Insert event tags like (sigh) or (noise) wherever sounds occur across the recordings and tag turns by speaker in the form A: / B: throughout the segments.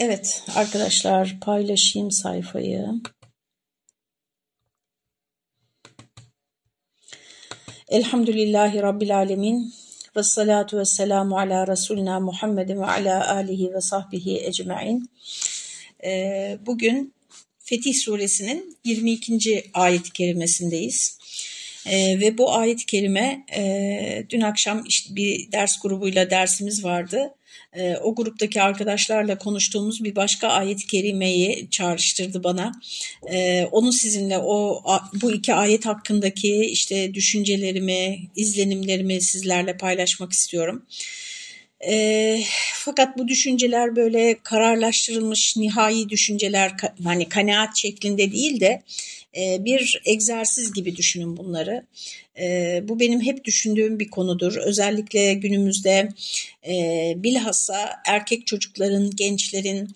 A: Evet arkadaşlar paylaşayım sayfayı. Elhamdülillahi Rabbil Alemin ve salatu ve selamu ala Resulina Muhammedin ve ala alihi ve sahbihi ecmain. Ee, bugün Fetih Suresinin 22. ayet-i kerimesindeyiz. Ee, ve bu ayet-i kerime e, dün akşam işte bir ders grubuyla dersimiz vardı e, o gruptaki arkadaşlarla konuştuğumuz bir başka ayet-i kerimeyi çağrıştırdı bana. E, onu sizinle o bu iki ayet hakkındaki işte düşüncelerimi, izlenimlerimi sizlerle paylaşmak istiyorum. E, fakat bu düşünceler böyle kararlaştırılmış nihai düşünceler hani kanaat şeklinde değil de e, bir egzersiz gibi düşünün bunları. E, bu benim hep düşündüğüm bir konudur. Özellikle günümüzde e, bilhassa erkek çocukların, gençlerin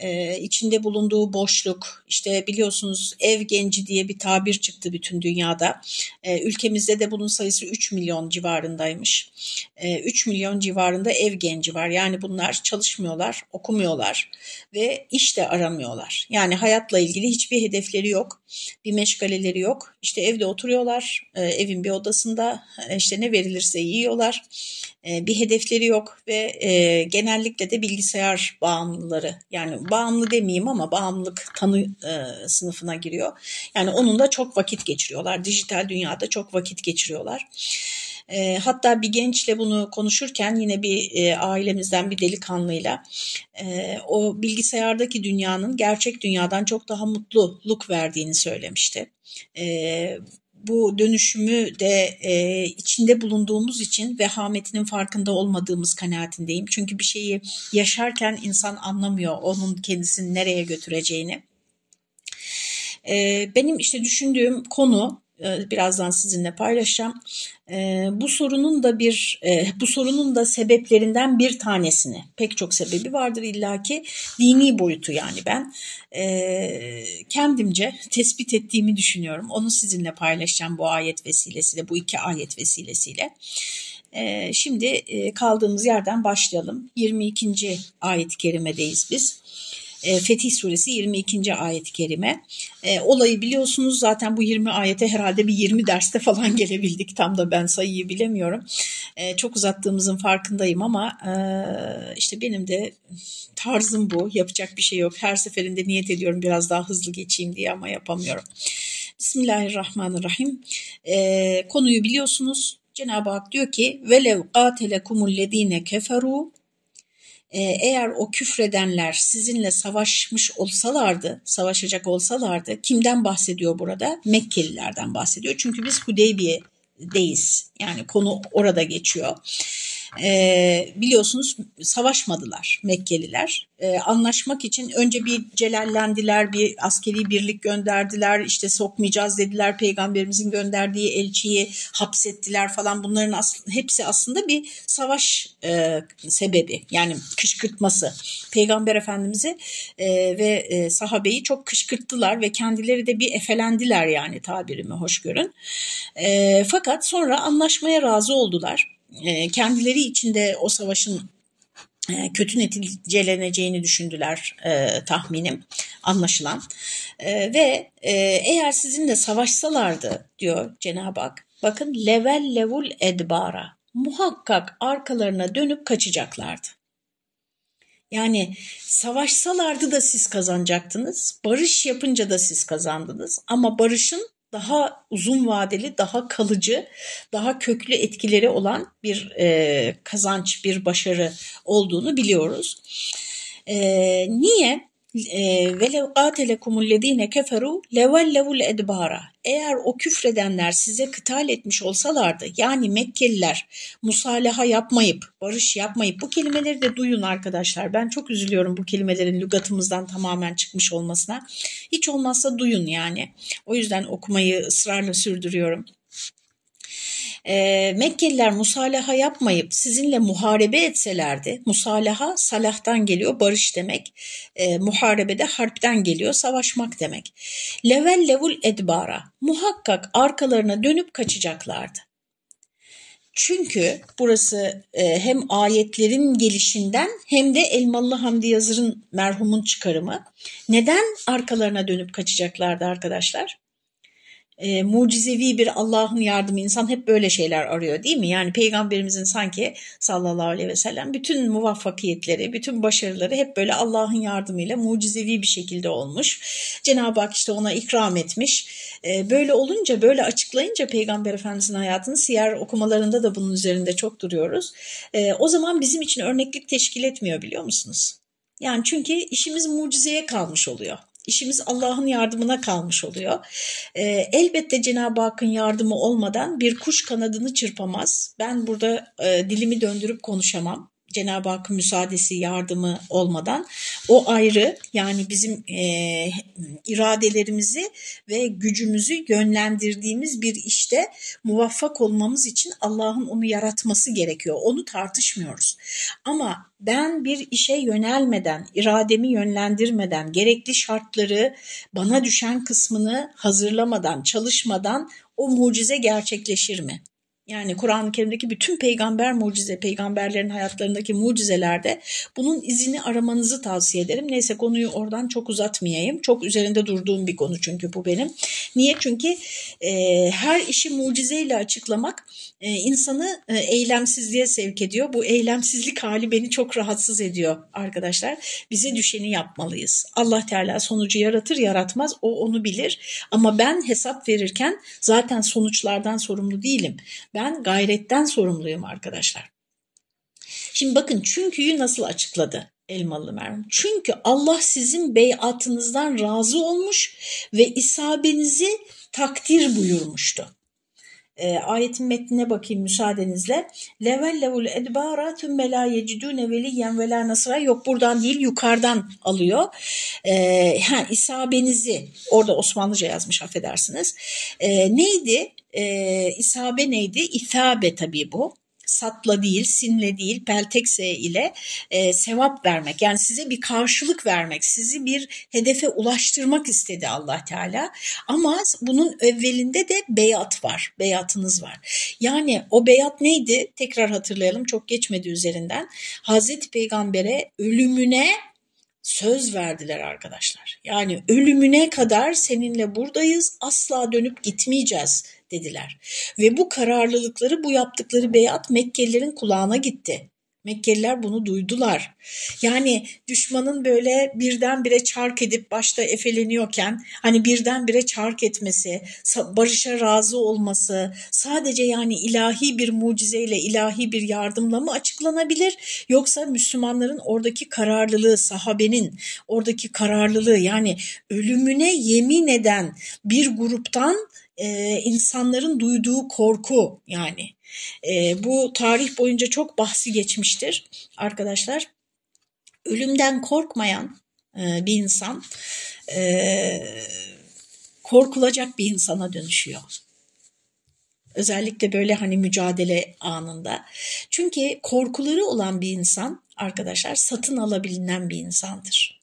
A: e, içinde bulunduğu boşluk, işte biliyorsunuz ev genci diye bir tabir çıktı bütün dünyada. E, ülkemizde de bunun sayısı 3 milyon civarındaymış. E, 3 milyon civarında ev genci var. Yani bunlar çalışmıyorlar, okumuyorlar ve iş de aramıyorlar. Yani hayatla ilgili hiçbir hedefleri yok, bir meşgaleleri yok. İşte evde oturuyorlar, e, evin bir odasında e, işte ne verilirse yiyorlar. E, bir hedefleri yok ve e, genellikle de bilgisayar bağımlıları yani bağımlı demeyeyim ama bağımlılık tanı sınıfına giriyor. Yani onun da çok vakit geçiriyorlar. Dijital dünyada çok vakit geçiriyorlar. Hatta bir gençle bunu konuşurken yine bir ailemizden bir delikanlıyla o bilgisayardaki dünyanın gerçek dünyadan çok daha mutluluk verdiğini söylemişti. Bu dönüşümü de e, içinde bulunduğumuz için vehametinin farkında olmadığımız kanaatindeyim. Çünkü bir şeyi yaşarken insan anlamıyor onun kendisini nereye götüreceğini. E, benim işte düşündüğüm konu birazdan sizinle paylaşacağım. E, bu sorunun da bir e, bu sorunun da sebeplerinden bir tanesini pek çok sebebi vardır illaki dini boyutu yani ben kendimce tespit ettiğimi düşünüyorum. Onu sizinle paylaşacağım bu ayet vesilesiyle bu iki ayet vesilesiyle. Şimdi kaldığımız yerden başlayalım. 22. ayet-i kerimedeyiz biz e, Fetih Suresi 22. ayet-i kerime. E, olayı biliyorsunuz zaten bu 20 ayete herhalde bir 20 derste falan (laughs) gelebildik. Tam da ben sayıyı bilemiyorum. E, çok uzattığımızın farkındayım ama e, işte benim de tarzım bu. Yapacak bir şey yok. Her seferinde niyet ediyorum biraz daha hızlı geçeyim diye ama yapamıyorum. Bismillahirrahmanirrahim. Konuyu biliyorsunuz. Cenab-ı Hak diyor ki velev ledine keferu ee, eğer o küfredenler sizinle savaşmış olsalardı, savaşacak olsalardı, kimden bahsediyor burada? Mekkelilerden bahsediyor. Çünkü biz Hudeybiye'deyiz. Yani konu orada geçiyor e, biliyorsunuz savaşmadılar Mekkeliler. E, anlaşmak için önce bir celallendiler, bir askeri birlik gönderdiler, işte sokmayacağız dediler, peygamberimizin gönderdiği elçiyi hapsettiler falan bunların as hepsi aslında bir savaş e, sebebi yani kışkırtması. Peygamber Efendimiz'i e, ve e, sahabeyi çok kışkırttılar ve kendileri de bir efelendiler yani tabirimi hoş görün. E, fakat sonra anlaşmaya razı oldular e, kendileri içinde o savaşın e, kötü neticeleneceğini düşündüler e, tahminim anlaşılan e, ve e, eğer sizinle savaşsalardı diyor Cenab-ı Hak bakın level levul edbara muhakkak arkalarına dönüp kaçacaklardı. Yani savaşsalardı da siz kazanacaktınız, barış yapınca da siz kazandınız ama barışın daha uzun vadeli, daha kalıcı, daha köklü etkileri olan bir e, kazanç, bir başarı olduğunu biliyoruz. E, niye? Velev qatelekumul keferu levellevul edbara. Eğer o küfredenler size kıtal etmiş olsalardı yani Mekkeliler musalaha yapmayıp barış yapmayıp bu kelimeleri de duyun arkadaşlar. Ben çok üzülüyorum bu kelimelerin lügatımızdan tamamen çıkmış olmasına. Hiç olmazsa duyun yani. O yüzden okumayı ısrarla sürdürüyorum e, Mekkeliler musalaha yapmayıp sizinle muharebe etselerdi, musalaha salahtan geliyor, barış demek, e, muharebede harpten geliyor, savaşmak demek. Level levul edbara, muhakkak arkalarına dönüp kaçacaklardı. Çünkü burası e, hem ayetlerin gelişinden hem de Elmalı Hamdi Yazır'ın merhumun çıkarımı. Neden arkalarına dönüp kaçacaklardı arkadaşlar? E, mucizevi bir Allah'ın yardımı insan hep böyle şeyler arıyor değil mi? Yani peygamberimizin sanki sallallahu aleyhi ve sellem bütün muvaffakiyetleri, bütün başarıları hep böyle Allah'ın yardımıyla mucizevi bir şekilde olmuş. Cenab-ı Hak işte ona ikram etmiş. E, böyle olunca, böyle açıklayınca peygamber efendimizin hayatını siyer okumalarında da bunun üzerinde çok duruyoruz. E, o zaman bizim için örneklik teşkil etmiyor biliyor musunuz? Yani çünkü işimiz mucizeye kalmış oluyor. İşimiz Allah'ın yardımına kalmış oluyor. E, elbette Cenab-ı Hakk'ın yardımı olmadan bir kuş kanadını çırpamaz. Ben burada e, dilimi döndürüp konuşamam. Cenab-ı Hakk'ın müsaadesi, yardımı olmadan o ayrı yani bizim e, iradelerimizi ve gücümüzü yönlendirdiğimiz bir işte muvaffak olmamız için Allah'ın onu yaratması gerekiyor. Onu tartışmıyoruz. Ama ben bir işe yönelmeden, irademi yönlendirmeden, gerekli şartları, bana düşen kısmını hazırlamadan, çalışmadan o mucize gerçekleşir mi? Yani Kur'an-ı Kerim'deki bütün peygamber mucize, peygamberlerin hayatlarındaki mucizelerde bunun izini aramanızı tavsiye ederim. Neyse konuyu oradan çok uzatmayayım. Çok üzerinde durduğum bir konu çünkü bu benim. Niye? Çünkü e, her işi mucizeyle açıklamak e, insanı e, eylemsizliğe sevk ediyor. Bu eylemsizlik hali beni çok rahatsız ediyor arkadaşlar. Bize düşeni yapmalıyız. Allah Teala sonucu yaratır yaratmaz o onu bilir. Ama ben hesap verirken zaten sonuçlardan sorumlu değilim. Ben gayretten sorumluyum arkadaşlar. Şimdi bakın çünküyü nasıl açıkladı Elmalı merhum? Çünkü Allah sizin beyatınızdan razı olmuş ve isabenizi takdir buyurmuştu e, ayetin metnine bakayım müsaadenizle. Level levul edbara tümme la yecidune veliyen nasra yok buradan değil yukarıdan alıyor. E, ha, isabenizi orada Osmanlıca yazmış affedersiniz. E, neydi? E, isabe neydi? İthabe tabii bu satla değil, sinle değil, peltekse ile e, sevap vermek. Yani size bir karşılık vermek, sizi bir hedefe ulaştırmak istedi Allah Teala. Ama bunun evvelinde de beyat var, beyatınız var. Yani o beyat neydi? Tekrar hatırlayalım, çok geçmedi üzerinden. Hazreti Peygamber'e ölümüne söz verdiler arkadaşlar. Yani ölümüne kadar seninle buradayız, asla dönüp gitmeyeceğiz dediler. Ve bu kararlılıkları, bu yaptıkları beyat Mekkelilerin kulağına gitti. Mekkeliler bunu duydular. Yani düşmanın böyle birdenbire çark edip başta efeleniyorken hani birdenbire çark etmesi, barışa razı olması sadece yani ilahi bir mucizeyle, ilahi bir yardımla mı açıklanabilir? Yoksa Müslümanların oradaki kararlılığı, sahabenin oradaki kararlılığı yani ölümüne yemin eden bir gruptan e, insanların duyduğu korku yani e, bu tarih boyunca çok bahsi geçmiştir arkadaşlar. Ölümden korkmayan e, bir insan e, korkulacak bir insana dönüşüyor. Özellikle böyle hani mücadele anında. Çünkü korkuları olan bir insan arkadaşlar satın alabilinen bir insandır.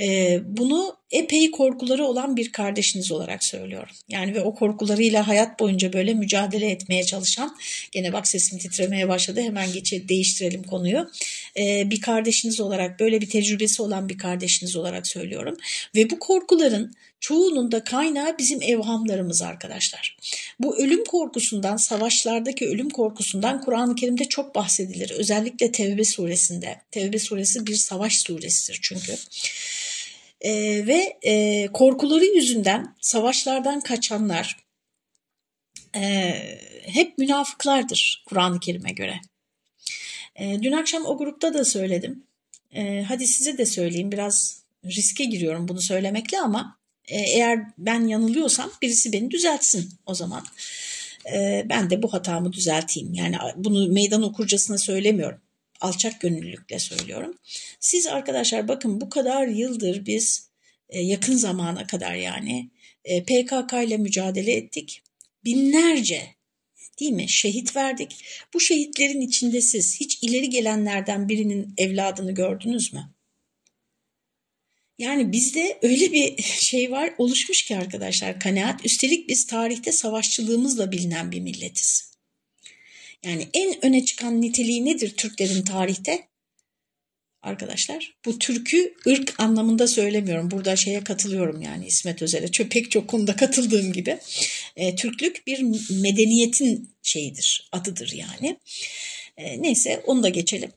A: E, bunu epey korkuları olan bir kardeşiniz olarak söylüyorum. Yani ve o korkularıyla hayat boyunca böyle mücadele etmeye çalışan, gene bak sesim titremeye başladı hemen geçe değiştirelim konuyu. E, bir kardeşiniz olarak böyle bir tecrübesi olan bir kardeşiniz olarak söylüyorum. Ve bu korkuların çoğunun da kaynağı bizim evhamlarımız arkadaşlar. Bu ölüm korkusundan, savaşlardaki ölüm korkusundan Kur'an-ı Kerim'de çok bahsedilir. Özellikle Tevbe suresinde. Tevbe suresi bir savaş suresidir çünkü. E, ve e, korkuları yüzünden savaşlardan kaçanlar e, hep münafıklardır Kur'an-ı Kerim'e göre. E, dün akşam o grupta da söyledim. E, hadi size de söyleyeyim biraz riske giriyorum bunu söylemekle ama e, eğer ben yanılıyorsam birisi beni düzeltsin o zaman. E, ben de bu hatamı düzelteyim. Yani bunu meydan okurcasına söylemiyorum alçak gönüllülükle söylüyorum. Siz arkadaşlar bakın bu kadar yıldır biz e, yakın zamana kadar yani e, PKK ile mücadele ettik. Binlerce değil mi şehit verdik. Bu şehitlerin içinde siz hiç ileri gelenlerden birinin evladını gördünüz mü? Yani bizde öyle bir şey var oluşmuş ki arkadaşlar kanaat. Üstelik biz tarihte savaşçılığımızla bilinen bir milletiz. Yani en öne çıkan niteliği nedir Türklerin tarihte? Arkadaşlar bu türkü ırk anlamında söylemiyorum. Burada şeye katılıyorum yani İsmet Özel'e. Çok, pek çok konuda katıldığım gibi. E, Türklük bir medeniyetin şeyidir, adıdır yani. E, neyse onu da geçelim.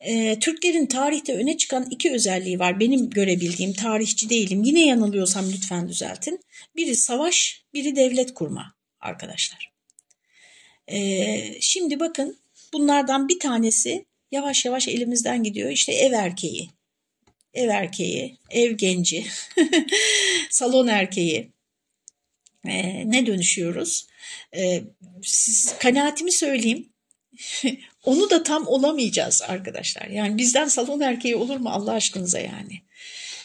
A: E, Türklerin tarihte öne çıkan iki özelliği var. Benim görebildiğim tarihçi değilim. Yine yanılıyorsam lütfen düzeltin. Biri savaş, biri devlet kurma arkadaşlar. E, şimdi bakın bunlardan bir tanesi yavaş yavaş elimizden gidiyor. İşte ev erkeği, ev erkeği, ev genci, (laughs) salon erkeği. E, ne dönüşüyoruz? E, siz, kanaatimi söyleyeyim. (laughs) Onu da tam olamayacağız arkadaşlar. Yani bizden salon erkeği olur mu Allah aşkınıza yani?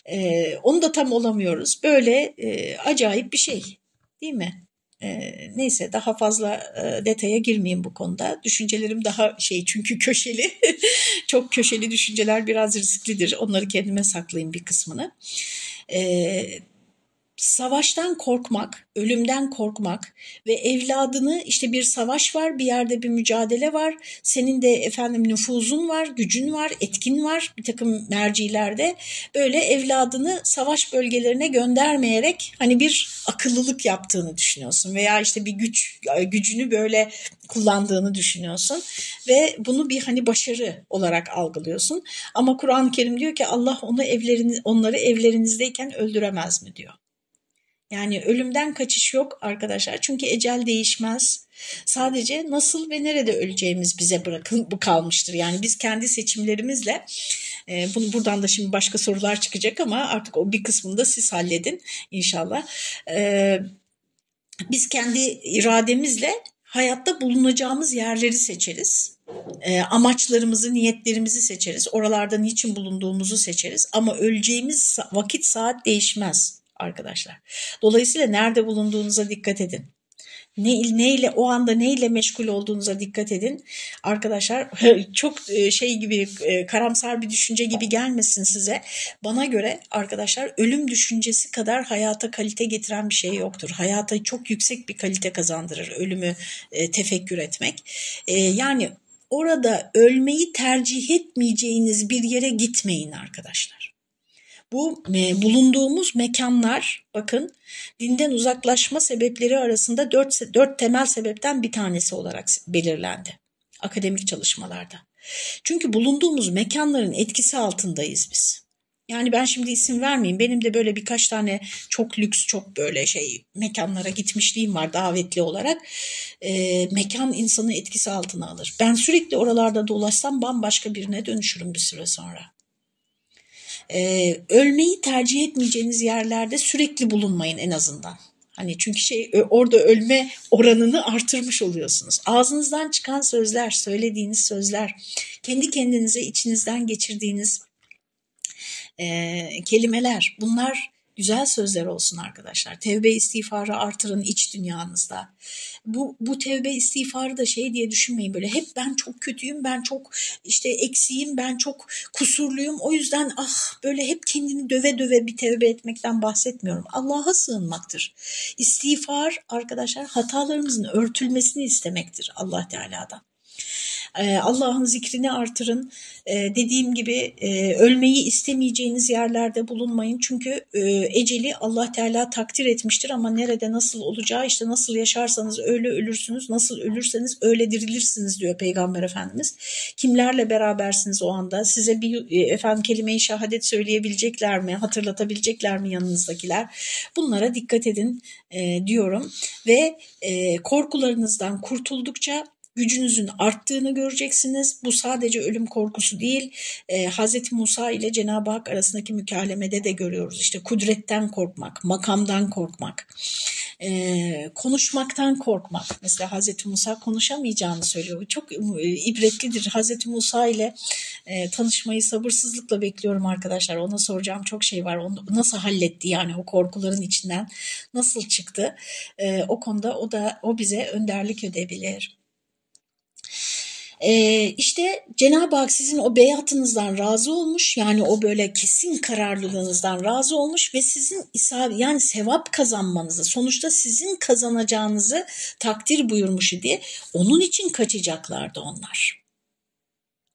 A: Ee, onu da tam olamıyoruz. Böyle e, acayip bir şey değil mi? E, neyse daha fazla e, detaya girmeyeyim bu konuda. Düşüncelerim daha şey çünkü köşeli. (laughs) Çok köşeli düşünceler biraz risklidir. Onları kendime saklayayım bir kısmını. Savaştan korkmak, ölümden korkmak ve evladını işte bir savaş var, bir yerde bir mücadele var. Senin de efendim nüfuzun var, gücün var, etkin var bir takım mercilerde. Böyle evladını savaş bölgelerine göndermeyerek hani bir akıllılık yaptığını düşünüyorsun veya işte bir güç gücünü böyle kullandığını düşünüyorsun ve bunu bir hani başarı olarak algılıyorsun. Ama Kur'an-ı Kerim diyor ki Allah onu evlerini onları evlerinizdeyken öldüremez mi diyor. Yani ölümden kaçış yok arkadaşlar. Çünkü ecel değişmez. Sadece nasıl ve nerede öleceğimiz bize bırakın bu kalmıştır. Yani biz kendi seçimlerimizle e, bunu buradan da şimdi başka sorular çıkacak ama artık o bir kısmını da siz halledin inşallah. E, biz kendi irademizle hayatta bulunacağımız yerleri seçeriz. E, amaçlarımızı, niyetlerimizi seçeriz. Oralarda niçin bulunduğumuzu seçeriz. Ama öleceğimiz vakit saat değişmez arkadaşlar. Dolayısıyla nerede bulunduğunuza dikkat edin. Ne, neyle o anda neyle meşgul olduğunuza dikkat edin. Arkadaşlar (laughs) çok e, şey gibi e, karamsar bir düşünce gibi gelmesin size. Bana göre arkadaşlar ölüm düşüncesi kadar hayata kalite getiren bir şey yoktur. Hayata çok yüksek bir kalite kazandırır ölümü e, tefekkür etmek. Yani orada ölmeyi tercih etmeyeceğiniz bir yere gitmeyin arkadaşlar. Bu e, bulunduğumuz mekanlar bakın dinden uzaklaşma sebepleri arasında dört, dört temel sebepten bir tanesi olarak belirlendi akademik çalışmalarda. Çünkü bulunduğumuz mekanların etkisi altındayız biz. Yani ben şimdi isim vermeyeyim. Benim de böyle birkaç tane çok lüks, çok böyle şey mekanlara gitmişliğim var davetli olarak. E, mekan insanı etkisi altına alır. Ben sürekli oralarda dolaşsam bambaşka birine dönüşürüm bir süre sonra e, ölmeyi tercih etmeyeceğiniz yerlerde sürekli bulunmayın en azından. Hani çünkü şey orada ölme oranını artırmış oluyorsunuz. Ağzınızdan çıkan sözler, söylediğiniz sözler, kendi kendinize içinizden geçirdiğiniz e, kelimeler bunlar güzel sözler olsun arkadaşlar. Tevbe istiğfarı artırın iç dünyanızda. Bu, bu tevbe istiğfarı da şey diye düşünmeyin böyle hep ben çok kötüyüm, ben çok işte eksiğim, ben çok kusurluyum. O yüzden ah böyle hep kendini döve döve bir tevbe etmekten bahsetmiyorum. Allah'a sığınmaktır. İstiğfar arkadaşlar hatalarımızın örtülmesini istemektir Allah Teala'dan. Ee, Allah'ın zikrini artırın. Ee, dediğim gibi e, ölmeyi istemeyeceğiniz yerlerde bulunmayın. Çünkü e, eceli Allah Teala takdir etmiştir ama nerede nasıl olacağı işte nasıl yaşarsanız öyle ölürsünüz, nasıl ölürseniz öyle dirilirsiniz diyor Peygamber Efendimiz. Kimlerle berabersiniz o anda? Size bir e, efendim kelime-i şehadet söyleyebilecekler mi? Hatırlatabilecekler mi yanınızdakiler? Bunlara dikkat edin diyorum ve korkularınızdan kurtuldukça gücünüzün arttığını göreceksiniz. Bu sadece ölüm korkusu değil. E, Hz. Musa ile Cenab-ı Hak arasındaki mükalemede de görüyoruz. İşte kudretten korkmak, makamdan korkmak, e, konuşmaktan korkmak. Mesela Hz. Musa konuşamayacağını söylüyor. Çok e, ibretlidir. Hz. Musa ile e, tanışmayı sabırsızlıkla bekliyorum arkadaşlar. Ona soracağım çok şey var. Onu nasıl halletti yani o korkuların içinden nasıl çıktı? E, o konuda o da o bize önderlik edebilir. E, işte Cenab-ı Hak sizin o beyatınızdan razı olmuş yani o böyle kesin kararlılığınızdan razı olmuş ve sizin isab yani sevap kazanmanızı sonuçta sizin kazanacağınızı takdir buyurmuş idi. Onun için kaçacaklardı onlar.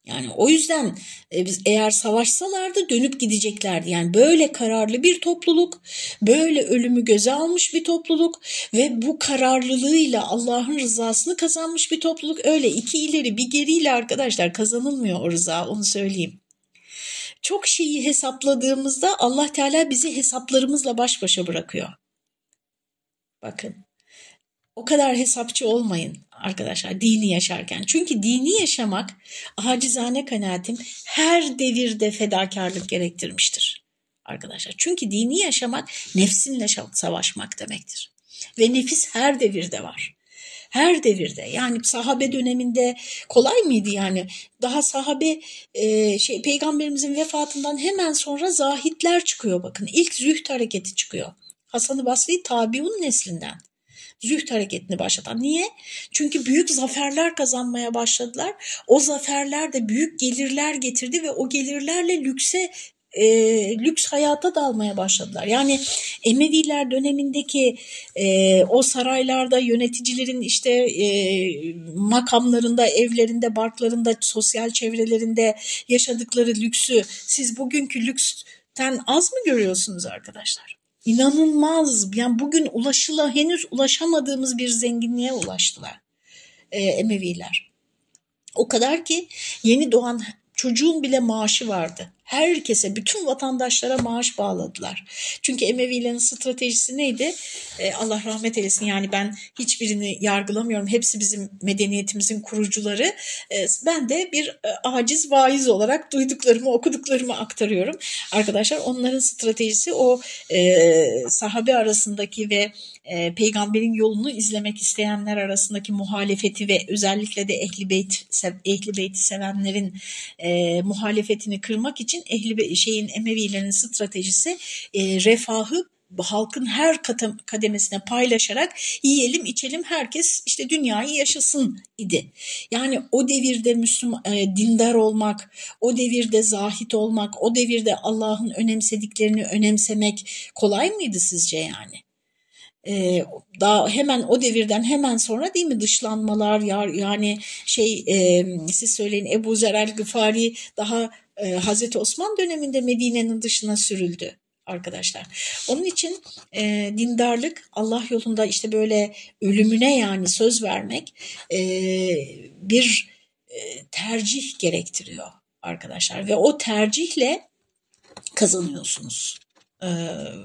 A: Yani o yüzden e, biz eğer savaşsalardı dönüp gideceklerdi. Yani böyle kararlı bir topluluk, böyle ölümü göze almış bir topluluk ve bu kararlılığıyla Allah'ın rızasını kazanmış bir topluluk. Öyle iki ileri bir geriyle arkadaşlar kazanılmıyor o rıza onu söyleyeyim. Çok şeyi hesapladığımızda Allah Teala bizi hesaplarımızla baş başa bırakıyor. Bakın o kadar hesapçı olmayın arkadaşlar dini yaşarken. Çünkü dini yaşamak acizane kanaatim her devirde fedakarlık gerektirmiştir arkadaşlar. Çünkü dini yaşamak nefsinle savaşmak demektir. Ve nefis her devirde var. Her devirde yani sahabe döneminde kolay mıydı yani daha sahabe e, şey peygamberimizin vefatından hemen sonra zahitler çıkıyor bakın ilk züht hareketi çıkıyor. Hasan-ı Basri tabiun neslinden züht hareketini başlatan. Niye? Çünkü büyük zaferler kazanmaya başladılar. O zaferler de büyük gelirler getirdi ve o gelirlerle lükse e, lüks hayata dalmaya başladılar. Yani Emeviler dönemindeki e, o saraylarda yöneticilerin işte e, makamlarında, evlerinde, barklarında, sosyal çevrelerinde yaşadıkları lüksü siz bugünkü lüksten az mı görüyorsunuz arkadaşlar? İnanılmaz yani bugün ulaşıla henüz ulaşamadığımız bir zenginliğe ulaştılar e, Emeviler. O kadar ki yeni doğan çocuğun bile maaşı vardı herkese, bütün vatandaşlara maaş bağladılar. Çünkü Emevilerin stratejisi neydi? E, Allah rahmet eylesin yani ben hiçbirini yargılamıyorum. Hepsi bizim medeniyetimizin kurucuları. E, ben de bir e, aciz vaiz olarak duyduklarımı, okuduklarımı aktarıyorum. Arkadaşlar onların stratejisi o e, sahabe arasındaki ve e, peygamberin yolunu izlemek isteyenler arasındaki muhalefeti ve özellikle de ehli beyt ehli beyti sevenlerin e, muhalefetini kırmak için ehli şeyin Emevilerin stratejisi e, refahı halkın her kademesine paylaşarak yiyelim içelim herkes işte dünyayı yaşasın idi. Yani o devirde Müslüman e, dindar olmak, o devirde zahit olmak, o devirde Allah'ın önemsediklerini önemsemek kolay mıydı sizce yani? Ee, daha hemen o devirden hemen sonra değil mi dışlanmalar yani şey e, siz söyleyin Ebu Zer el Gıfari daha e, Hazreti Osman döneminde Medine'nin dışına sürüldü arkadaşlar. Onun için e, dindarlık Allah yolunda işte böyle ölümüne yani söz vermek e, bir e, tercih gerektiriyor arkadaşlar ve o tercihle kazanıyorsunuz. E,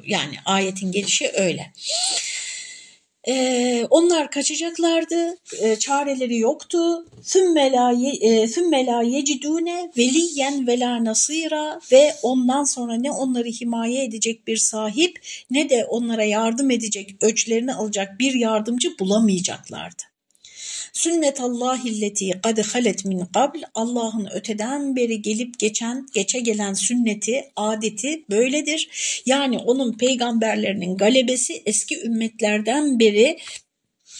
A: yani ayetin gelişi öyle. Ee, onlar kaçacaklardı, e, çareleri yoktu. Sümme e, la yecidune veliyen ve la nasira ve ondan sonra ne onları himaye edecek bir sahip ne de onlara yardım edecek, öçlerini alacak bir yardımcı bulamayacaklardı. Sünnetallahilleti kad halet min qabl Allah'ın öteden beri gelip geçen geçe gelen sünneti adeti böyledir. Yani onun peygamberlerinin galebesi eski ümmetlerden beri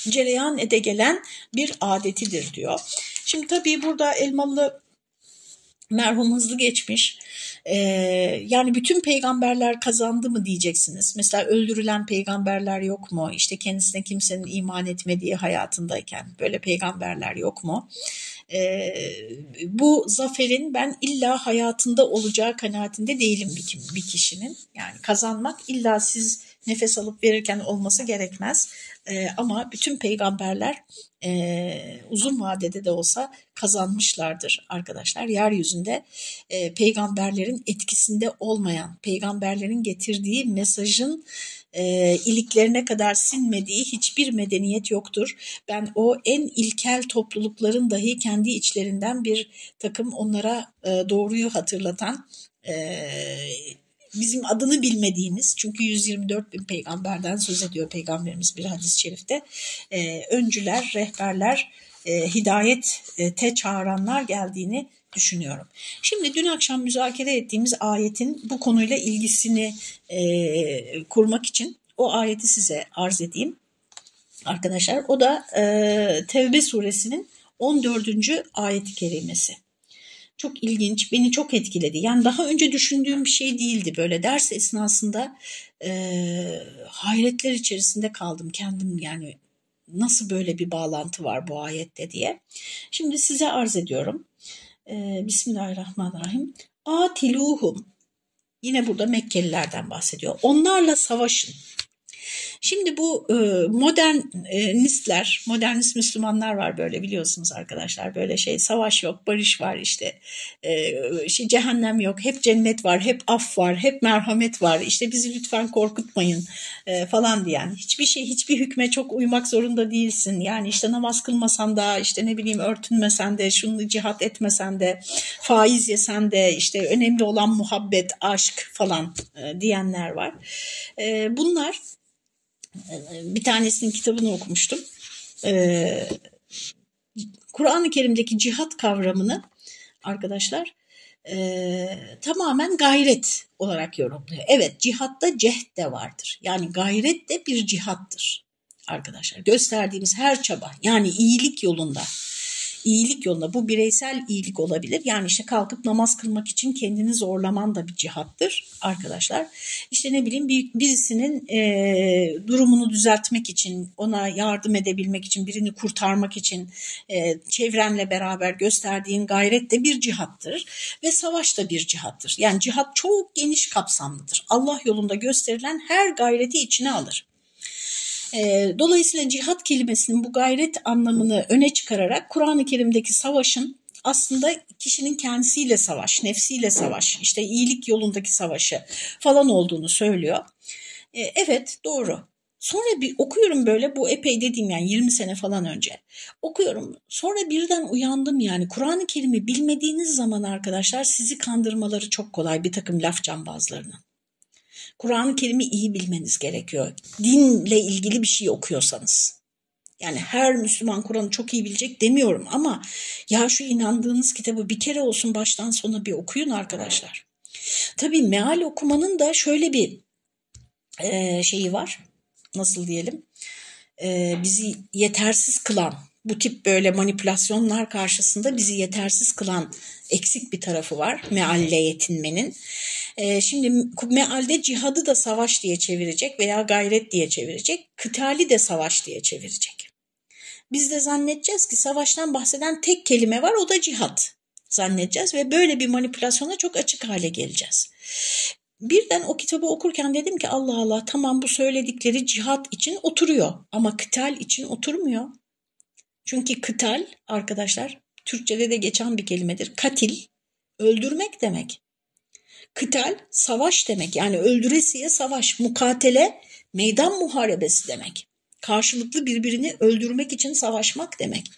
A: cereyan ede gelen bir adetidir diyor. Şimdi tabii burada Elmalı merhum hızlı geçmiş. Ee, yani bütün peygamberler kazandı mı diyeceksiniz. Mesela öldürülen peygamberler yok mu? İşte kendisine kimsenin iman etmediği hayatındayken böyle peygamberler yok mu? Ee, bu zaferin ben illa hayatında olacağı kanaatinde değilim bir, bir kişinin. Yani kazanmak illa siz nefes alıp verirken olması gerekmez. E, ama bütün peygamberler e, uzun vadede de olsa kazanmışlardır arkadaşlar. Yeryüzünde e, peygamberlerin etkisinde olmayan, peygamberlerin getirdiği mesajın e, iliklerine kadar sinmediği hiçbir medeniyet yoktur. Ben o en ilkel toplulukların dahi kendi içlerinden bir takım onlara e, doğruyu hatırlatan e, bizim adını bilmediğimiz çünkü 124 bin peygamberden söz ediyor peygamberimiz bir hadis-i şerifte e, öncüler, rehberler, e, hidayete çağıranlar geldiğini düşünüyorum. Şimdi dün akşam müzakere ettiğimiz ayetin bu konuyla ilgisini e, kurmak için o ayeti size arz edeyim arkadaşlar. O da e, Tevbe suresinin 14. ayet-i kerimesi. Çok ilginç, beni çok etkiledi. Yani daha önce düşündüğüm bir şey değildi böyle. Ders esnasında e, hayretler içerisinde kaldım kendim yani nasıl böyle bir bağlantı var bu ayette diye. Şimdi size arz ediyorum. E, Bismillahirrahmanirrahim. Atiluhum. Yine burada Mekkelilerden bahsediyor. Onlarla savaşın. Şimdi bu modernistler, modernist Müslümanlar var böyle biliyorsunuz arkadaşlar. Böyle şey savaş yok, barış var işte. E, şey cehennem yok, hep cennet var, hep af var, hep merhamet var. İşte bizi lütfen korkutmayın falan diyen. Hiçbir şey, hiçbir hükme çok uymak zorunda değilsin. Yani işte namaz kılmasan da, işte ne bileyim örtünmesen de, şunu cihat etmesen de, faiz yesen de, işte önemli olan muhabbet, aşk falan diyenler var. Bunlar bir tanesinin kitabını okumuştum. Ee, Kur'an-ı Kerim'deki cihat kavramını arkadaşlar e, tamamen gayret olarak yorumluyor. Evet cihatta cehd de vardır. Yani gayret de bir cihattır arkadaşlar. Gösterdiğimiz her çaba yani iyilik yolunda iyilik yolunda bu bireysel iyilik olabilir. Yani işte kalkıp namaz kılmak için kendini zorlaman da bir cihattır arkadaşlar. İşte ne bileyim bir, birisinin e, durumunu düzeltmek için, ona yardım edebilmek için, birini kurtarmak için e, çevrenle beraber gösterdiğin gayret de bir cihattır. Ve savaş da bir cihattır. Yani cihat çok geniş kapsamlıdır. Allah yolunda gösterilen her gayreti içine alır. E, dolayısıyla cihat kelimesinin bu gayret anlamını öne çıkararak Kur'an-ı Kerim'deki savaşın aslında kişinin kendisiyle savaş, nefsiyle savaş, işte iyilik yolundaki savaşı falan olduğunu söylüyor. E, evet doğru. Sonra bir okuyorum böyle bu epey dediğim yani 20 sene falan önce. Okuyorum sonra birden uyandım yani Kur'an-ı Kerim'i bilmediğiniz zaman arkadaşlar sizi kandırmaları çok kolay bir takım laf cambazlarının. Kur'an-ı Kerim'i iyi bilmeniz gerekiyor. Dinle ilgili bir şey okuyorsanız. Yani her Müslüman Kur'an'ı çok iyi bilecek demiyorum ama ya şu inandığınız kitabı bir kere olsun baştan sona bir okuyun arkadaşlar. Tabii meal okumanın da şöyle bir şeyi var. Nasıl diyelim? Bizi yetersiz kılan bu tip böyle manipülasyonlar karşısında bizi yetersiz kılan eksik bir tarafı var mealle yetinmenin. Ee, şimdi mealde cihadı da savaş diye çevirecek veya gayret diye çevirecek, kıtali de savaş diye çevirecek. Biz de zannedeceğiz ki savaştan bahseden tek kelime var o da cihat zannedeceğiz ve böyle bir manipülasyona çok açık hale geleceğiz. Birden o kitabı okurken dedim ki Allah Allah tamam bu söyledikleri cihat için oturuyor ama kıtal için oturmuyor. Çünkü kıtal arkadaşlar Türkçede de geçen bir kelimedir. Katil öldürmek demek. Kıtal savaş demek. Yani öldüresiye savaş, mukatele meydan muharebesi demek. Karşılıklı birbirini öldürmek için savaşmak demek.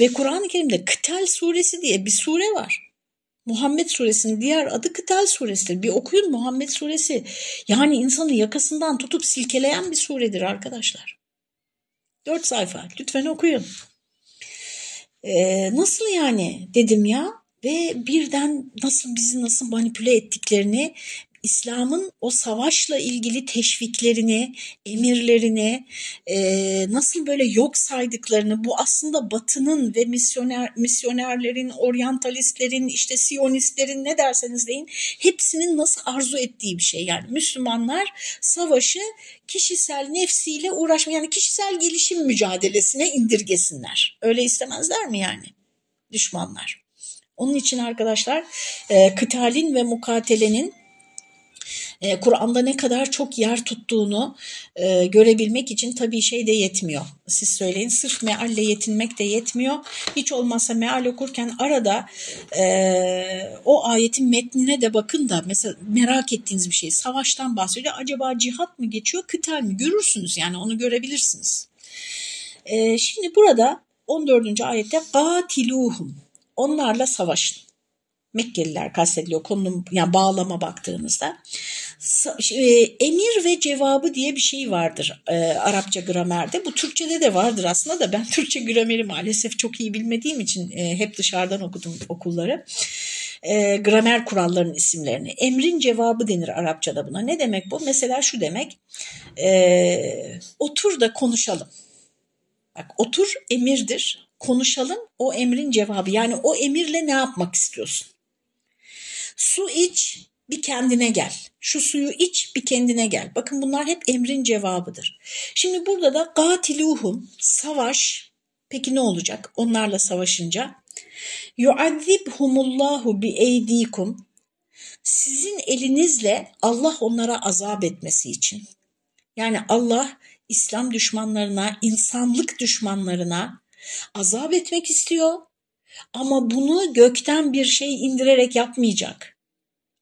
A: Ve Kur'an-ı Kerim'de Kıtal suresi diye bir sure var. Muhammed suresinin diğer adı Kıtal suresidir. Bir okuyun Muhammed suresi. Yani insanı yakasından tutup silkeleyen bir suredir arkadaşlar. Dört sayfa. Lütfen okuyun. Ee, nasıl yani dedim ya. Ve birden nasıl bizi nasıl manipüle ettiklerini İslam'ın o savaşla ilgili teşviklerini, emirlerini e, nasıl böyle yok saydıklarını bu aslında Batı'nın ve misyoner misyonerlerin, oryantalistlerin, işte Siyonistlerin ne derseniz deyin hepsinin nasıl arzu ettiği bir şey. Yani Müslümanlar savaşı kişisel nefsiyle uğraşma yani kişisel gelişim mücadelesine indirgesinler. Öyle istemezler mi yani düşmanlar? Onun için arkadaşlar e, kıtalin ve mukatelenin e, Kur'an'da ne kadar çok yer tuttuğunu e, görebilmek için tabii şey de yetmiyor. Siz söyleyin sırf mealle yetinmek de yetmiyor. Hiç olmazsa meal okurken arada e, o ayetin metnine de bakın da mesela merak ettiğiniz bir şey savaştan bahsediyor. Acaba cihat mı geçiyor kıtal mi görürsünüz yani onu görebilirsiniz. E, şimdi burada 14. ayette gatiluhum onlarla savaşın. Mekkeliler kastediliyor konunun yani bağlama baktığınızda. E, emir ve cevabı diye bir şey vardır e, Arapça gramerde. Bu Türkçede de vardır aslında da ben (laughs) Türkçe grameri maalesef çok iyi bilmediğim için e, hep dışarıdan okudum okulları. E, gramer kurallarının isimlerini. Emrin cevabı denir Arapçada buna. Ne demek bu? Mesela şu demek. E, otur da konuşalım. Bak otur emirdir konuşalım o emrin cevabı. Yani o emirle ne yapmak istiyorsun? Su iç bir kendine gel. Şu suyu iç bir kendine gel. Bakın bunlar hep emrin cevabıdır. Şimdi burada da gatiluhum savaş. Peki ne olacak onlarla savaşınca? Yuazibhumullahu bi eydikum. Sizin elinizle Allah onlara azap etmesi için. Yani Allah İslam düşmanlarına, insanlık düşmanlarına azap etmek istiyor. Ama bunu gökten bir şey indirerek yapmayacak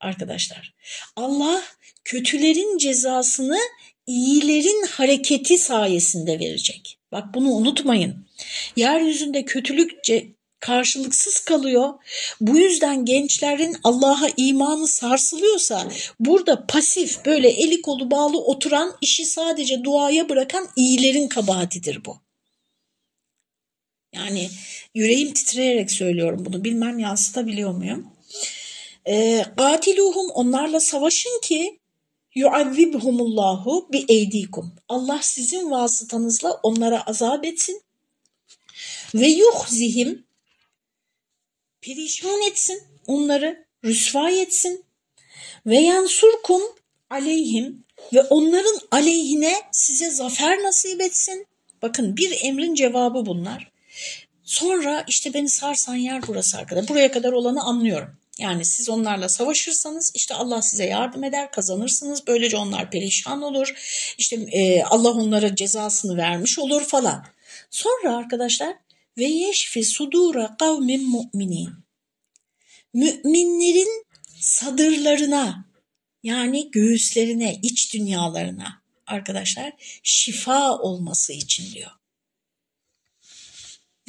A: arkadaşlar. Allah kötülerin cezasını iyilerin hareketi sayesinde verecek. Bak bunu unutmayın. Yeryüzünde kötülük karşılıksız kalıyor. Bu yüzden gençlerin Allah'a imanı sarsılıyorsa burada pasif böyle eli kolu bağlı oturan işi sadece duaya bırakan iyilerin kabahatidir bu. Yani yüreğim titreyerek söylüyorum bunu. Bilmem yansıtabiliyor muyum? E, Gatiluhum onlarla savaşın ki yuazibhumullahu bi eydikum. Allah sizin vasıtanızla onlara azap etsin. Ve yuhzihim perişan etsin onları, rüsvay etsin. Ve yansurkum aleyhim ve onların aleyhine size zafer nasip etsin. Bakın bir emrin cevabı bunlar. Sonra işte beni sarsan yer burası arkadaşlar. Buraya kadar olanı anlıyorum. Yani siz onlarla savaşırsanız işte Allah size yardım eder, kazanırsınız. Böylece onlar perişan olur. İşte e, Allah onlara cezasını vermiş olur falan. Sonra arkadaşlar ve yeşfi sudura kavmin mu'minin. Müminlerin sadırlarına yani göğüslerine, iç dünyalarına arkadaşlar şifa olması için diyor.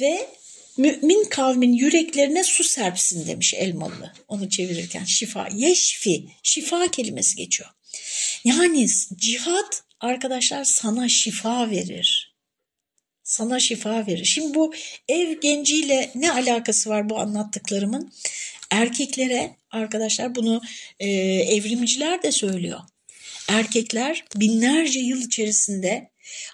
A: Ve mümin kavmin yüreklerine su serpsin demiş Elmalı onu çevirirken şifa. Yeşfi, şifa kelimesi geçiyor. Yani cihat arkadaşlar sana şifa verir. Sana şifa verir. Şimdi bu ev genciyle ne alakası var bu anlattıklarımın? Erkeklere arkadaşlar bunu e, evrimciler de söylüyor. Erkekler binlerce yıl içerisinde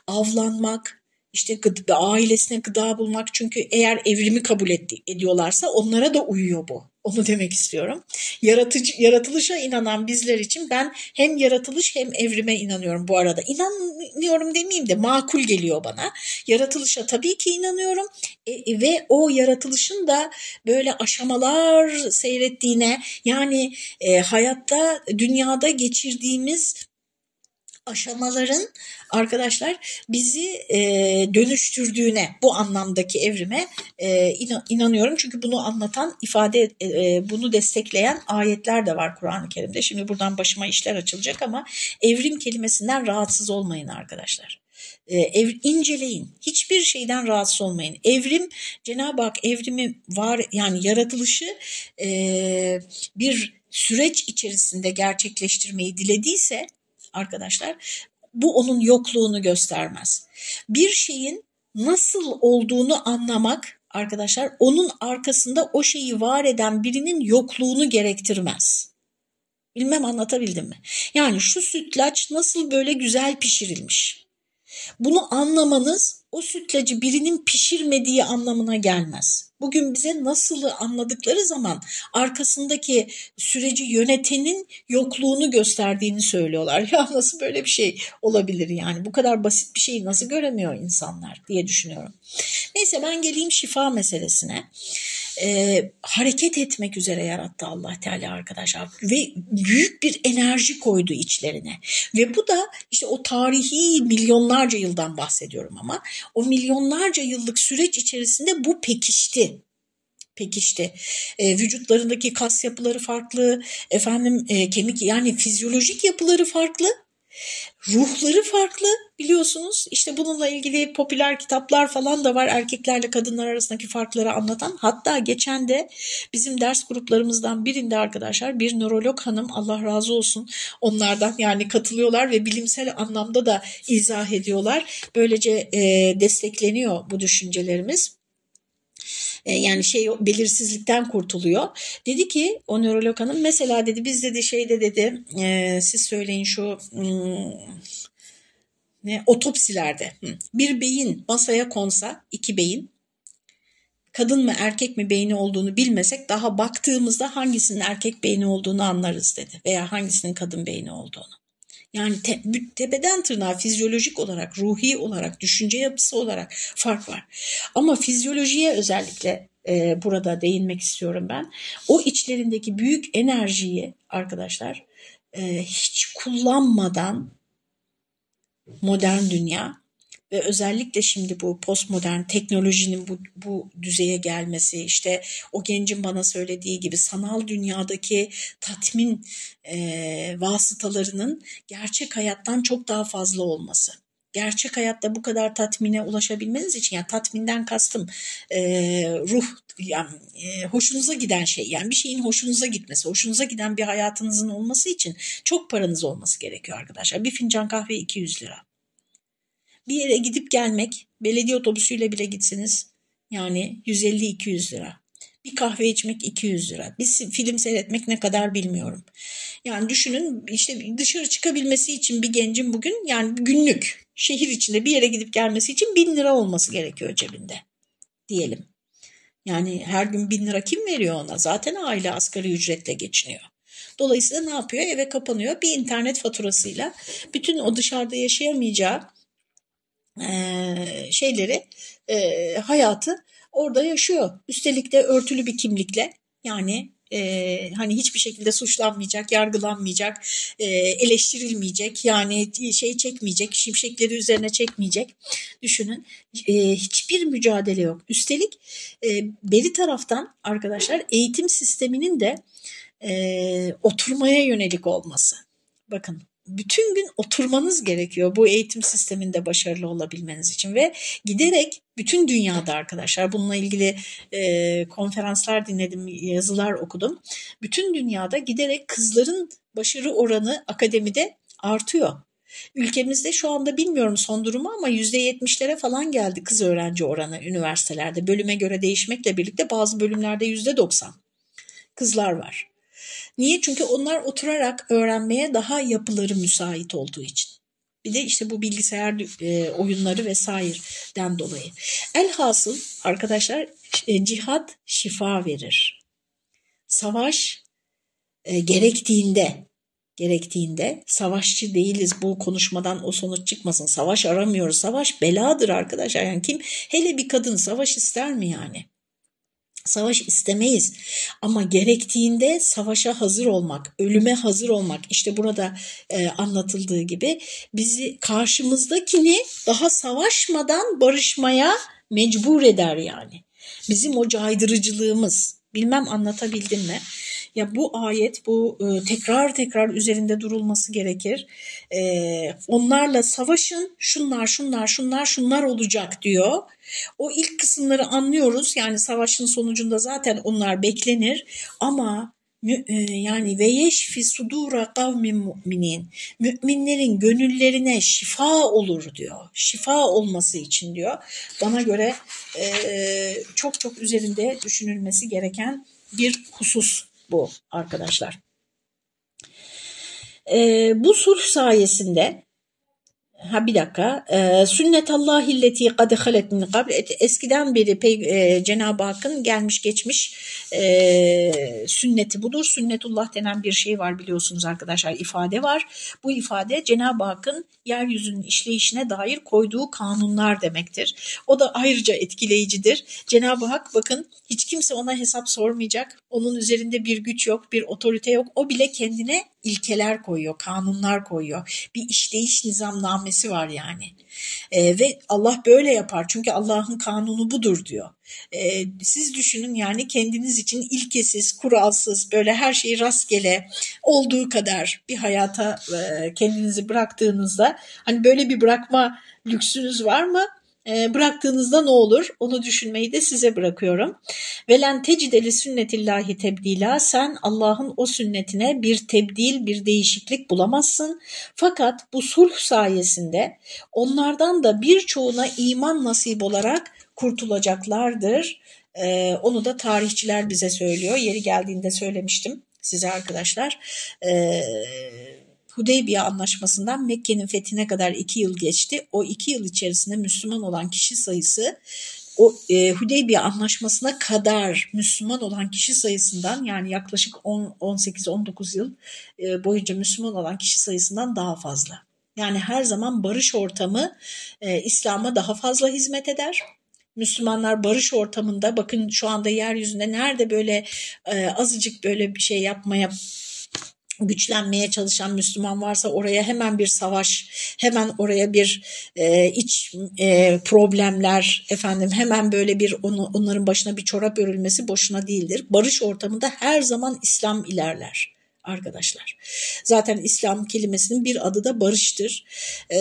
A: avlanmak, işte gıda, ailesine gıda bulmak çünkü eğer evrimi kabul etti, ediyorlarsa onlara da uyuyor bu. Onu demek istiyorum. Yaratıcı, yaratılışa inanan bizler için ben hem yaratılış hem evrime inanıyorum bu arada. İnanmıyorum demeyeyim de makul geliyor bana. Yaratılışa tabii ki inanıyorum e, e ve o yaratılışın da böyle aşamalar seyrettiğine yani e, hayatta dünyada geçirdiğimiz aşamaların arkadaşlar bizi e, dönüştürdüğüne bu anlamdaki evrime e, inanıyorum. Çünkü bunu anlatan ifade e, bunu destekleyen ayetler de var Kur'an-ı Kerim'de. Şimdi buradan başıma işler açılacak ama evrim kelimesinden rahatsız olmayın arkadaşlar. E, ev, inceleyin. Hiçbir şeyden rahatsız olmayın. Evrim Cenab-ı Hak evrimi var yani yaratılışı e, bir süreç içerisinde gerçekleştirmeyi dilediyse arkadaşlar bu onun yokluğunu göstermez. Bir şeyin nasıl olduğunu anlamak arkadaşlar onun arkasında o şeyi var eden birinin yokluğunu gerektirmez. Bilmem anlatabildim mi? Yani şu sütlaç nasıl böyle güzel pişirilmiş. Bunu anlamanız o sütlacı birinin pişirmediği anlamına gelmez. Bugün bize nasılı anladıkları zaman arkasındaki süreci yönetenin yokluğunu gösterdiğini söylüyorlar. (laughs) Ya nasıl böyle bir şey olabilir yani bu kadar basit bir şeyi nasıl göremiyor insanlar diye düşünüyorum. Neyse ben geleyim şifa meselesine e, hareket etmek üzere yarattı Allah Teala arkadaşlar. Ve büyük bir enerji koydu içlerine. Ve bu da işte o tarihi milyonlarca yıldan bahsediyorum ama o milyonlarca yıllık süreç içerisinde bu pekişti. Pekişti. E, vücutlarındaki kas yapıları farklı, efendim e, kemik yani fizyolojik yapıları farklı Ruhları farklı biliyorsunuz. İşte bununla ilgili popüler kitaplar falan da var erkeklerle kadınlar arasındaki farkları anlatan. Hatta geçen de bizim ders gruplarımızdan birinde arkadaşlar bir nörolog hanım Allah razı olsun onlardan yani katılıyorlar ve bilimsel anlamda da izah ediyorlar. Böylece e, destekleniyor bu düşüncelerimiz. E, yani şey belirsizlikten kurtuluyor. Dedi ki o nörolog hanım mesela dedi biz dedi şeyde dedi e, siz söyleyin şu hmm, ne otopsilerde bir beyin masaya konsa iki beyin kadın mı erkek mi beyni olduğunu bilmesek daha baktığımızda hangisinin erkek beyni olduğunu anlarız dedi veya hangisinin kadın beyni olduğunu. Yani te, tepeden tırnağa fizyolojik olarak, ruhi olarak, düşünce yapısı olarak fark var. Ama fizyolojiye özellikle e, burada değinmek istiyorum ben. O içlerindeki büyük enerjiyi arkadaşlar e, hiç kullanmadan modern dünya ve özellikle şimdi bu postmodern teknolojinin bu, bu düzeye gelmesi işte o gencin bana söylediği gibi sanal dünyadaki tatmin e, vasıtalarının gerçek hayattan çok daha fazla olması. Gerçek hayatta bu kadar tatmine ulaşabilmeniz için yani tatminden kastım e, ruh yani e, hoşunuza giden şey yani bir şeyin hoşunuza gitmesi hoşunuza giden bir hayatınızın olması için çok paranız olması gerekiyor arkadaşlar. Bir fincan kahve 200 lira bir yere gidip gelmek belediye otobüsüyle bile gitsiniz yani 150-200 lira bir kahve içmek 200 lira. Bir film seyretmek ne kadar bilmiyorum. Yani düşünün işte dışarı çıkabilmesi için bir gencin bugün yani günlük şehir içinde bir yere gidip gelmesi için 1000 lira olması gerekiyor cebinde diyelim. Yani her gün 1000 lira kim veriyor ona? Zaten aile asgari ücretle geçiniyor. Dolayısıyla ne yapıyor? Eve kapanıyor. Bir internet faturasıyla bütün o dışarıda yaşayamayacağı şeyleri, e, hayatı orada yaşıyor. Üstelik de örtülü bir kimlikle yani e, hani hiçbir şekilde suçlanmayacak, yargılanmayacak, e, eleştirilmeyecek, yani şey çekmeyecek, şimşekleri üzerine çekmeyecek. Düşünün hiçbir mücadele yok. Üstelik e, beri taraftan arkadaşlar eğitim sisteminin de oturmaya yönelik olması. Bakın bütün gün oturmanız gerekiyor bu eğitim sisteminde başarılı olabilmeniz için ve giderek bütün dünyada arkadaşlar bununla ilgili e, konferanslar dinledim, yazılar okudum. Bütün dünyada giderek kızların başarı oranı akademide artıyor. Ülkemizde şu anda bilmiyorum son durumu ama %70'lere falan geldi kız öğrenci oranı üniversitelerde. Bölüme göre değişmekle birlikte bazı bölümlerde %90 kızlar var. Niye? Çünkü onlar oturarak öğrenmeye daha yapıları müsait olduğu için. Bir de işte bu bilgisayar e, oyunları vesaireden dolayı. Elhasıl arkadaşlar e, cihat şifa verir. Savaş e, gerektiğinde gerektiğinde savaşçı değiliz bu konuşmadan o sonuç çıkmasın. Savaş aramıyoruz. Savaş beladır arkadaşlar. Yani kim hele bir kadın savaş ister mi yani? Savaş istemeyiz ama gerektiğinde savaşa hazır olmak, ölüme hazır olmak işte burada e, anlatıldığı gibi bizi karşımızdakini daha savaşmadan barışmaya mecbur eder yani. Bizim o caydırıcılığımız bilmem anlatabildim mi? Ya bu ayet bu e, tekrar tekrar üzerinde durulması gerekir. E, onlarla savaşın şunlar şunlar şunlar şunlar olacak diyor. O ilk kısımları anlıyoruz yani savaşın sonucunda zaten onlar beklenir ama e, yani ve yeşfi sudura kavmin müminin müminlerin gönüllerine şifa olur diyor. Şifa olması için diyor. Bana göre e, çok çok üzerinde düşünülmesi gereken bir husus bu arkadaşlar. E, bu sulh sayesinde Ha bir dakika. Ee, Sünnetallahi illeti kad halet min kabl. Eskiden beri e, Cenab-ı Hakk'ın gelmiş geçmiş e, sünneti budur. Sünnetullah denen bir şey var biliyorsunuz arkadaşlar. ifade var. Bu ifade Cenab-ı Hakk'ın yeryüzünün işleyişine dair koyduğu kanunlar demektir. O da ayrıca etkileyicidir. Cenab-ı Hak bakın hiç kimse ona hesap sormayacak. Onun üzerinde bir güç yok, bir otorite yok. O bile kendine ilkeler koyuyor, kanunlar koyuyor. Bir işleyiş nizamnamesi var yani. E, ve Allah böyle yapar çünkü Allah'ın kanunu budur diyor. E, siz düşünün yani kendiniz için ilkesiz, kuralsız, böyle her şeyi rastgele olduğu kadar bir hayata e, kendinizi bıraktığınızda hani böyle bir bırakma lüksünüz var mı? E, bıraktığınızda ne olur onu düşünmeyi de size bırakıyorum. Velen tecideli sünnetillahi tebdila sen Allah'ın o sünnetine bir tebdil bir değişiklik bulamazsın. Fakat bu sulh sayesinde onlardan da birçoğuna iman nasip olarak kurtulacaklardır. Ee, onu da tarihçiler bize söylüyor. Yeri geldiğinde söylemiştim size arkadaşlar. Ee, Hudeybiye anlaşmasından Mekke'nin fethine kadar iki yıl geçti. O iki yıl içerisinde Müslüman olan kişi sayısı o e, Hudeybiye anlaşmasına kadar Müslüman olan kişi sayısından yani yaklaşık 18-19 yıl e, boyunca Müslüman olan kişi sayısından daha fazla. Yani her zaman barış ortamı e, İslam'a daha fazla hizmet eder. Müslümanlar barış ortamında bakın şu anda yeryüzünde nerede böyle e, azıcık böyle bir şey yapmaya güçlenmeye çalışan Müslüman varsa oraya hemen bir savaş, hemen oraya bir e, iç e, problemler, efendim hemen böyle bir onu, onların başına bir çorap örülmesi boşuna değildir. Barış ortamında her zaman İslam ilerler arkadaşlar. Zaten İslam kelimesinin bir adı da barıştır. E,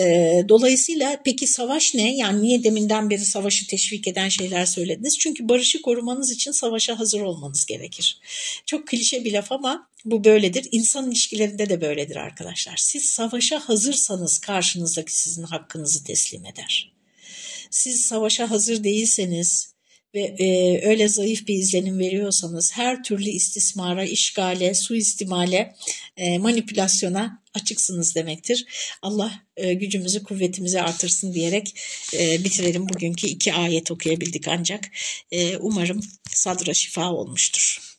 A: dolayısıyla peki savaş ne? Yani niye deminden beri savaşı teşvik eden şeyler söylediniz? Çünkü barışı korumanız için savaşa hazır olmanız gerekir. Çok klişe bir laf ama bu böyledir. İnsan ilişkilerinde de böyledir arkadaşlar. Siz savaşa hazırsanız karşınızdaki sizin hakkınızı teslim eder. Siz savaşa hazır değilseniz ve e, öyle zayıf bir izlenim veriyorsanız her türlü istismara, işgale, suistimale, e, manipülasyona açıksınız demektir. Allah e, gücümüzü, kuvvetimizi artırsın diyerek e, bitirelim bugünkü iki ayet okuyabildik ancak. E, umarım sadra şifa olmuştur.